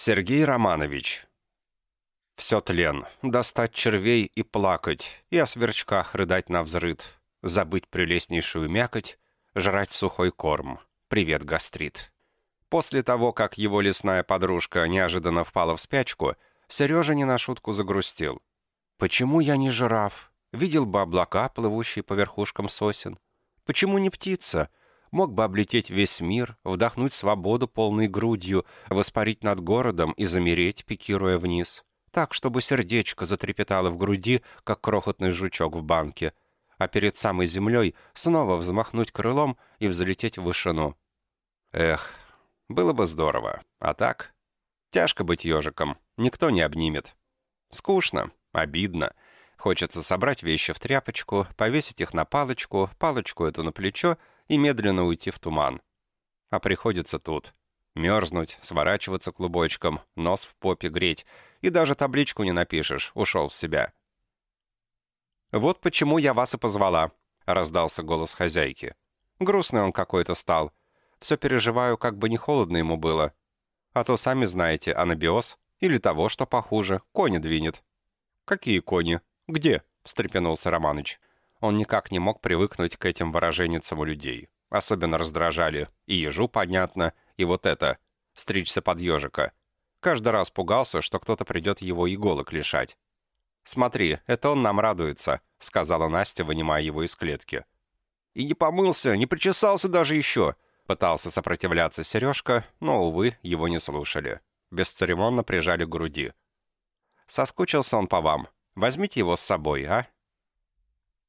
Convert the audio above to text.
Сергей Романович. Все тлен. Достать червей и плакать, и о сверчках рыдать на взрыд, забыть прелестнейшую мякоть, жрать сухой корм. Привет, гастрит. После того, как его лесная подружка неожиданно впала в спячку, Сережа не на шутку загрустил. «Почему я не жираф? Видел бы облака, плывущие по верхушкам сосен. Почему не птица? Мог бы облететь весь мир, вдохнуть свободу полной грудью, воспарить над городом и замереть, пикируя вниз. Так, чтобы сердечко затрепетало в груди, как крохотный жучок в банке, а перед самой землей снова взмахнуть крылом и взлететь в вышину. Эх, было бы здорово. А так? Тяжко быть ежиком, никто не обнимет. Скучно, обидно. Хочется собрать вещи в тряпочку, повесить их на палочку, палочку эту на плечо и медленно уйти в туман. А приходится тут. Мерзнуть, сворачиваться клубочком, нос в попе греть, и даже табличку не напишешь, ушел в себя. «Вот почему я вас и позвала», — раздался голос хозяйки. «Грустный он какой-то стал. Все переживаю, как бы не холодно ему было. А то, сами знаете, анабиоз или того, что похуже, кони двинет». «Какие кони? Где?» — встрепенулся Романыч. Он никак не мог привыкнуть к этим выраженницам у людей. Особенно раздражали. И ежу, понятно, и вот это — стричься под ежика. Каждый раз пугался, что кто-то придет его иголок лишать. «Смотри, это он нам радуется», — сказала Настя, вынимая его из клетки. «И не помылся, не причесался даже еще», — пытался сопротивляться Сережка, но, увы, его не слушали. Бесцеремонно прижали к груди. «Соскучился он по вам. Возьмите его с собой, а?»